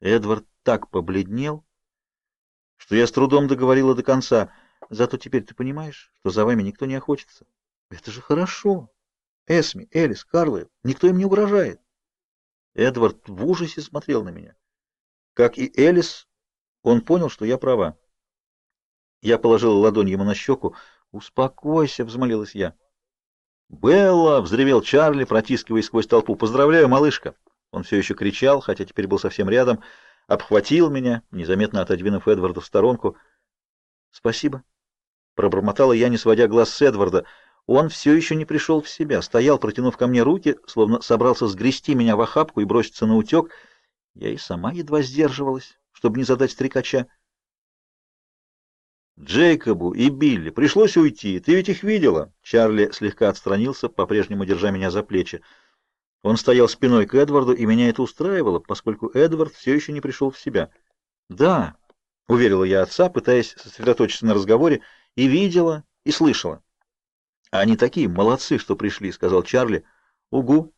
Эдвард так побледнел, что я с трудом договорила до конца. Зато теперь ты понимаешь, что за вами никто не охотится. Это же хорошо. Эсми, Элис, Карлы, никто им не угрожает. Эдвард в ужасе смотрел на меня. Как и Элис, он понял, что я права. Я положила ладонь ему на щеку. «Успокойся», — взмолилась я. «Белла!» — взревел Чарли, протискиваясь сквозь толпу. «Поздравляю, малышка!» Он все еще кричал, хотя теперь был совсем рядом, обхватил меня, незаметно отодвинув Эдварда в сторонку. «Спасибо», — пробормотала я, не сводя глаз с Эдварда. Он все еще не пришел в себя, стоял, протянув ко мне руки, словно собрался сгрести меня в охапку и броситься на утек. Я и сама едва сдерживалась, чтобы не задать стрекача. Джейкобу и Билли пришлось уйти. Ты ведь их видела? Чарли слегка отстранился, по-прежнему держа меня за плечи. Он стоял спиной к Эдварду, и меня это устраивало, поскольку Эдвард все еще не пришел в себя. «Да», — уверила я отца, пытаясь сосредоточиться на разговоре, и видела, и слышала. «Они такие молодцы, что пришли», — сказал Чарли. «Угу».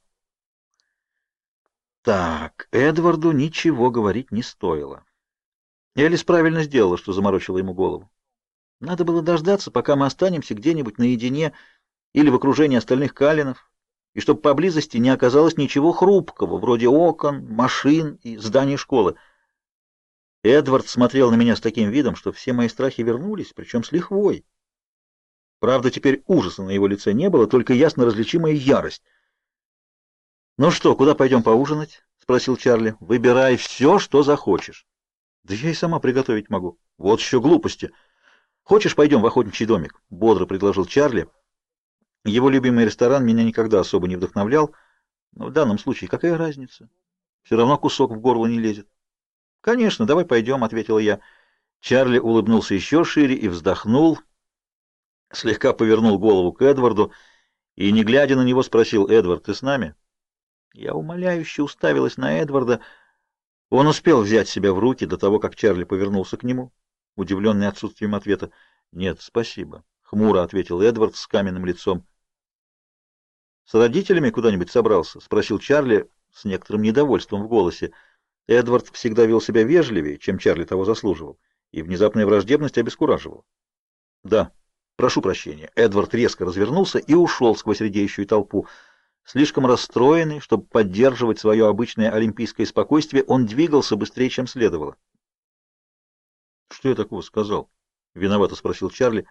Так, Эдварду ничего говорить не стоило. Элис правильно сделала, что заморочила ему голову. Надо было дождаться, пока мы останемся где-нибудь наедине или в окружении остальных калинов, и чтобы поблизости не оказалось ничего хрупкого, вроде окон, машин и зданий школы. Эдвард смотрел на меня с таким видом, что все мои страхи вернулись, причем с лихвой. Правда, теперь ужаса на его лице не было, только ясно различимая ярость. «Ну что, куда пойдем поужинать?» — спросил Чарли. «Выбирай все, что захочешь». «Да я и сама приготовить могу». «Вот еще глупости». «Хочешь, пойдем в охотничий домик?» — бодро предложил Чарли. Его любимый ресторан меня никогда особо не вдохновлял, но в данном случае какая разница? Все равно кусок в горло не лезет. «Конечно, давай пойдем», — ответила я. Чарли улыбнулся еще шире и вздохнул, слегка повернул голову к Эдварду и, не глядя на него, спросил, «Эдвард, ты с нами?» Я умоляюще уставилась на Эдварда. Он успел взять себя в руки до того, как Чарли повернулся к нему удивленный отсутствием ответа. «Нет, спасибо», — хмуро ответил Эдвард с каменным лицом. «С родителями куда-нибудь собрался?» — спросил Чарли с некоторым недовольством в голосе. Эдвард всегда вел себя вежливее, чем Чарли того заслуживал, и внезапная враждебность обескураживала. «Да, прошу прощения». Эдвард резко развернулся и ушел сквозь редеющую толпу. Слишком расстроенный, чтобы поддерживать свое обычное олимпийское спокойствие, он двигался быстрее, чем следовало. Что я такого сказал? Виновато спросил Чарли.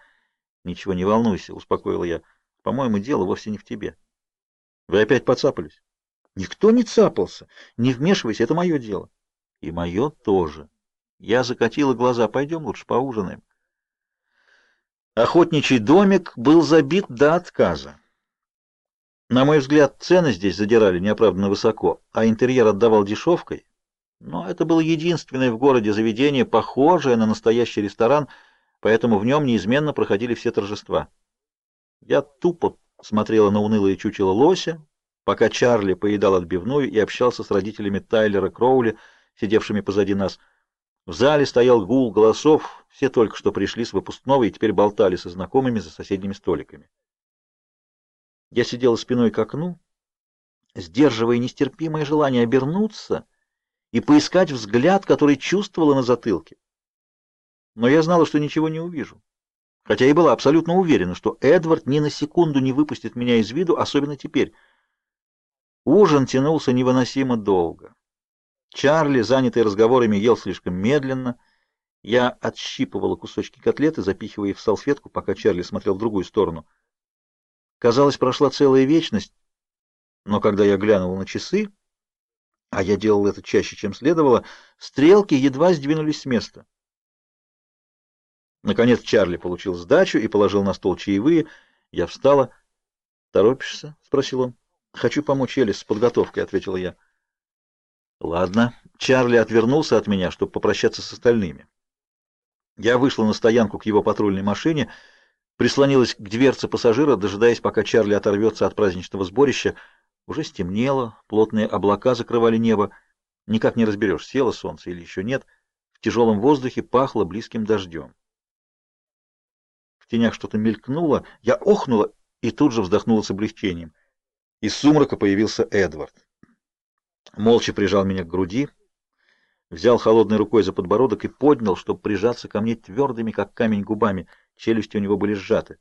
Ничего не волнуйся, успокоила я. По-моему, дело вовсе не в тебе. Вы опять поцапались? Никто не цапался. Не вмешивайся, это мое дело. И мое тоже. Я закатила глаза. Пойдем лучше поужинаем. Охотничий домик был забит до отказа. На мой взгляд, цены здесь задирали неоправданно высоко, а интерьер отдавал дешевкой. Но это было единственное в городе заведение, похожее на настоящий ресторан, поэтому в нем неизменно проходили все торжества. Я тупо смотрела на унылое чучело лося, пока Чарли поедал отбивную и общался с родителями Тайлера Кроули, сидевшими позади нас. В зале стоял гул голосов, все только что пришли с выпускного и теперь болтали со знакомыми за соседними столиками. Я сидела спиной к окну, сдерживая нестерпимое желание обернуться и поискать взгляд, который чувствовала на затылке. Но я знала, что ничего не увижу, хотя и была абсолютно уверена, что Эдвард ни на секунду не выпустит меня из виду, особенно теперь. Ужин тянулся невыносимо долго. Чарли, занятый разговорами, ел слишком медленно. Я отщипывала кусочки котлеты, запихивая их в салфетку, пока Чарли смотрел в другую сторону. Казалось, прошла целая вечность, но когда я глянула на часы, а я делал это чаще, чем следовало, стрелки едва сдвинулись с места. Наконец Чарли получил сдачу и положил на стол чаевые. Я встала. «Торопишься?» — спросил он. «Хочу помочь Элис с подготовкой», — ответила я. «Ладно». Чарли отвернулся от меня, чтобы попрощаться с остальными. Я вышла на стоянку к его патрульной машине, прислонилась к дверце пассажира, дожидаясь, пока Чарли оторвется от праздничного сборища. Уже стемнело, плотные облака закрывали небо. Никак не разберешь, село солнце или еще нет. В тяжелом воздухе пахло близким дождем. Тенях что-то мелькнуло, я охнула и тут же вздохнула с облегчением. Из сумрака появился Эдвард. Молча прижал меня к груди. взял холодной рукой за подбородок и поднял, чтобы прижаться ко мне твердыми, как камень, губами. Челюсти у него были сжаты.